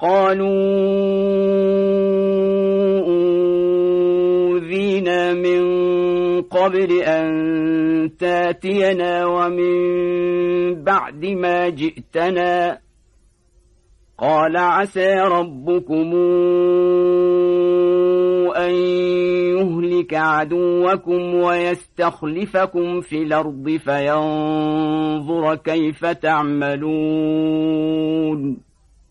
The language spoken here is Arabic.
قالوا أوذينا من قبل أن تاتينا ومن بعد ما جئتنا. قال عسى ربكم أن يهلك عدوكم ويستخلفكم في الأرض فينظر كيف تعملون.